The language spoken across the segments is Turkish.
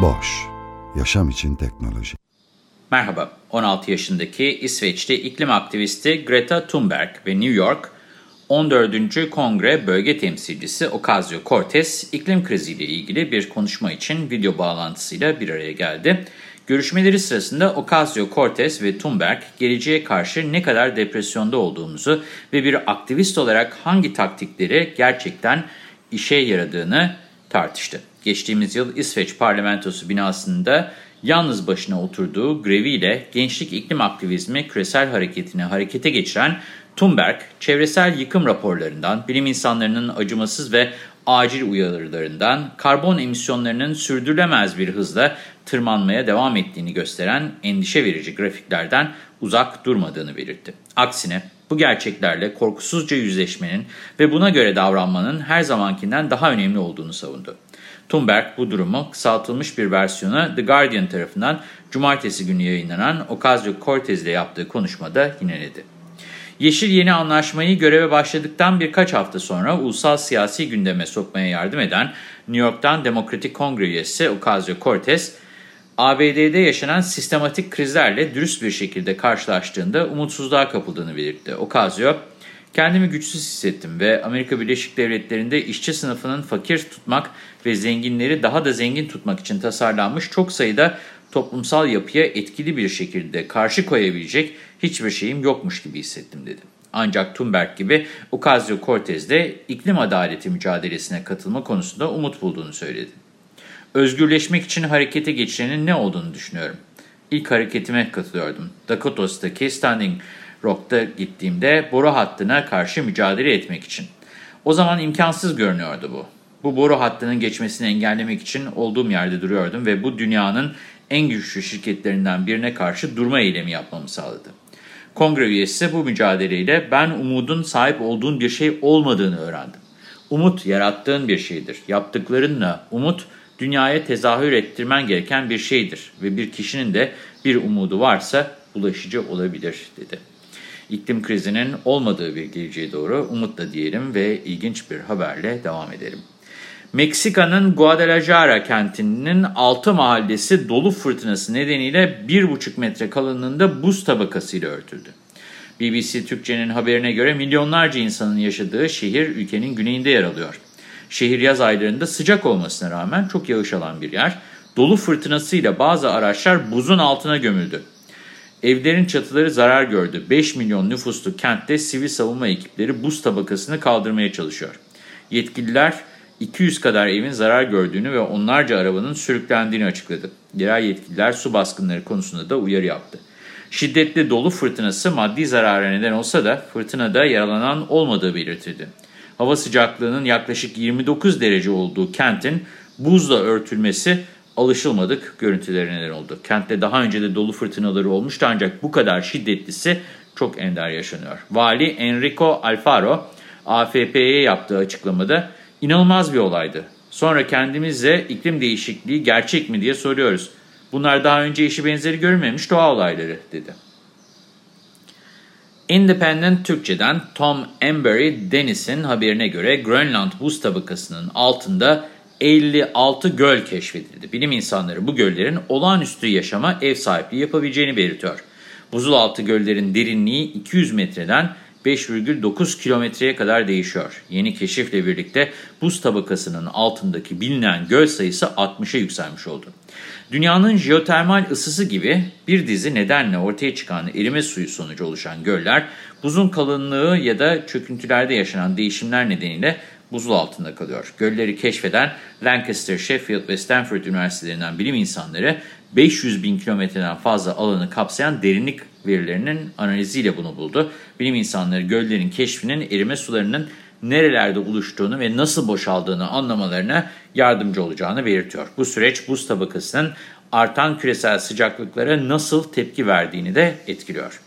Boş, yaşam için teknoloji. Merhaba, 16 yaşındaki İsveçli iklim aktivisti Greta Thunberg ve New York 14. Kongre Bölge Temsilcisi Ocasio-Cortez iklim kriziyle ilgili bir konuşma için video bağlantısıyla bir araya geldi. Görüşmeleri sırasında Ocasio-Cortez ve Thunberg geleceğe karşı ne kadar depresyonda olduğumuzu ve bir aktivist olarak hangi taktikleri gerçekten işe yaradığını tartıştı. Geçtiğimiz yıl İsveç parlamentosu binasında yalnız başına oturduğu greviyle gençlik iklim aktivizmi küresel hareketini harekete geçiren Thunberg, çevresel yıkım raporlarından, bilim insanlarının acımasız ve acil uyarılarından, karbon emisyonlarının sürdürülemez bir hızla tırmanmaya devam ettiğini gösteren endişe verici grafiklerden uzak durmadığını belirtti. Aksine bu gerçeklerle korkusuzca yüzleşmenin ve buna göre davranmanın her zamankinden daha önemli olduğunu savundu. Thunberg bu durumu kısaltılmış bir versiyonu The Guardian tarafından cumartesi günü yayınlanan Ocasio-Cortez ile yaptığı konuşmada yineledi. Yeşil Yeni Anlaşmayı göreve başladıktan birkaç hafta sonra ulusal siyasi gündeme sokmaya yardım eden New York'tan Demokratik Kongre üyesi Ocasio-Cortez, ABD'de yaşanan sistematik krizlerle dürüst bir şekilde karşılaştığında umutsuzluğa kapıldığını belirtti. Ocasio, kendimi güçsüz hissettim ve Amerika Birleşik Devletleri'nde işçi sınıfının fakir tutmak ve zenginleri daha da zengin tutmak için tasarlanmış çok sayıda toplumsal yapıya etkili bir şekilde karşı koyabilecek hiçbir şeyim yokmuş gibi hissettim dedi. Ancak Thunberg gibi Ocasio-Cortez de iklim adaleti mücadelesine katılma konusunda umut bulduğunu söyledi. Özgürleşmek için harekete geçirenin ne olduğunu düşünüyorum. İlk hareketime katılıyordum. Dakota'daki Standing Rock'ta gittiğimde boru hattına karşı mücadele etmek için. O zaman imkansız görünüyordu bu. Bu boru hattının geçmesini engellemek için olduğum yerde duruyordum ve bu dünyanın en güçlü şirketlerinden birine karşı durma eylemi yapmamı sağladı. Kongre üyesi bu mücadeleyle ben umudun sahip olduğun bir şey olmadığını öğrendim. Umut yarattığın bir şeydir. Yaptıklarınla umut dünyaya tezahür ettirmen gereken bir şeydir ve bir kişinin de bir umudu varsa bulaşıcı olabilir dedi. İklim krizinin olmadığı bir geleceğe doğru umutla diyelim ve ilginç bir haberle devam edelim. Meksika'nın Guadalajara kentinin altı mahallesi dolu fırtınası nedeniyle 1,5 metre kalınlığında buz tabakasıyla örtüldü. BBC Türkçe'nin haberine göre milyonlarca insanın yaşadığı şehir ülkenin güneyinde yer alıyor. Şehir yaz aylarında sıcak olmasına rağmen çok yağış alan bir yer. Dolu fırtınasıyla bazı araçlar buzun altına gömüldü. Evlerin çatıları zarar gördü. 5 milyon nüfuslu kentte sivil savunma ekipleri buz tabakasını kaldırmaya çalışıyor. Yetkililer 200 kadar evin zarar gördüğünü ve onlarca arabanın sürüklendiğini açıkladı. Yerel yetkililer su baskınları konusunda da uyarı yaptı. Şiddetli dolu fırtınası maddi zarara neden olsa da fırtınada yaralanan olmadığı belirtildi. Hava sıcaklığının yaklaşık 29 derece olduğu kentin buzla örtülmesi alışılmadık görüntülere neden oldu. Kentte daha önce de dolu fırtınaları olmuştu ancak bu kadar şiddetlisi çok ender yaşanıyor. Vali Enrico Alfaro AFP'ye yaptığı açıklamada inanılmaz bir olaydı. Sonra kendimizle iklim değişikliği gerçek mi diye soruyoruz. Bunlar daha önce eşi benzeri görülmemiş doğa olayları dedi. Independent Türkçe'den Tom Embury Dennis'in haberine göre Grönland buz tabakasının altında 56 göl keşfedildi. Bilim insanları bu göllerin olağanüstü yaşama ev sahipliği yapabileceğini belirtiyor. Buzulaltı göllerin derinliği 200 metreden 5,9 kilometreye kadar değişiyor. Yeni keşifle birlikte buz tabakasının altındaki bilinen göl sayısı 60'a yükselmiş oldu. Dünyanın jeotermal ısısı gibi bir dizi nedenle ortaya çıkan erime suyu sonucu oluşan göller, buzun kalınlığı ya da çöküntülerde yaşanan değişimler nedeniyle buzul altında kalıyor. Gölleri keşfeden Lancaster, Sheffield ve Stanford üniversitelerinden bilim insanları 500 bin kilometreden fazla alanı kapsayan derinlik verilerinin analiziyle bunu buldu. Bilim insanları göllerin keşfinin erime sularının nerelerde oluştuğunu ve nasıl boşaldığını anlamalarına yardımcı olacağını belirtiyor. Bu süreç buz tabakasının artan küresel sıcaklıklara nasıl tepki verdiğini de etkiliyor.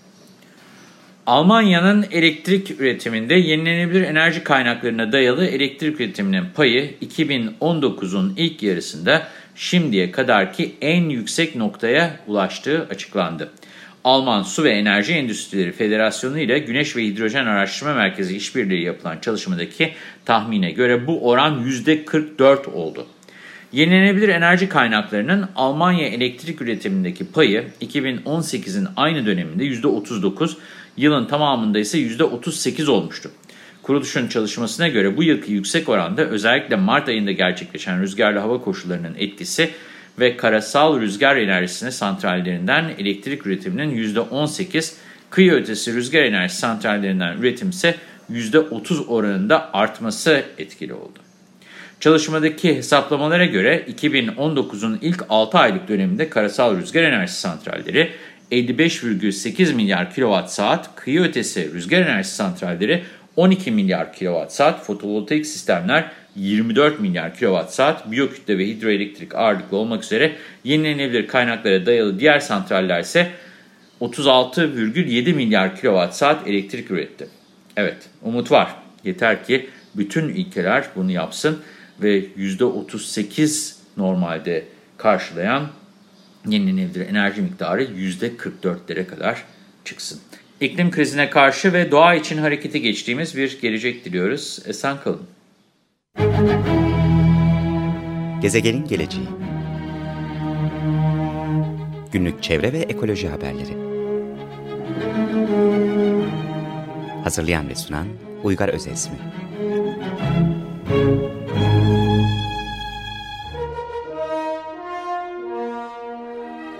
Almanya'nın elektrik üretiminde yenilenebilir enerji kaynaklarına dayalı elektrik üretiminin payı 2019'un ilk yarısında şimdiye kadarki en yüksek noktaya ulaştığı açıklandı. Alman Su ve Enerji Endüstrileri Federasyonu ile Güneş ve Hidrojen Araştırma Merkezi işbirliği yapılan çalışmadaki tahmine göre bu oran %44 oldu. Yenilenebilir enerji kaynaklarının Almanya elektrik üretimindeki payı 2018'in aynı döneminde %39, yılın tamamında ise %38 olmuştu. Kuruluşun çalışmasına göre bu yılki yüksek oranda özellikle Mart ayında gerçekleşen rüzgarlı hava koşullarının etkisi ve karasal rüzgar enerjisine santrallerinden elektrik üretiminin %18, kıyı ötesi rüzgar enerji santrallerinden üretim ise %30 oranında artması etkili oldu. Çalışmadaki hesaplamalara göre 2019'un ilk 6 aylık döneminde karasal rüzgar enerji santralleri 55,8 milyar kilowatt saat, kıyı ötesi rüzgar enerji santralleri 12 milyar kilowatt saat, fotovoltaik sistemler 24 milyar kilowatt saat, biyokütle ve hidroelektrik ağırlıklı olmak üzere yenilenebilir kaynaklara dayalı diğer santraller ise 36,7 milyar kilowatt saat elektrik üretti. Evet, umut var. Yeter ki bütün ülkeler bunu yapsın ve %38 normalde karşılayan yenilenebilir enerji miktarı %44'lere kadar çıksın. İklim krizine karşı ve doğa için harekete geçtiğimiz bir gelecek diliyoruz. Esen kalın. Gezegenin geleceği Günlük çevre ve ekoloji haberleri Hazırlayan ve sunan Uygar Özesmi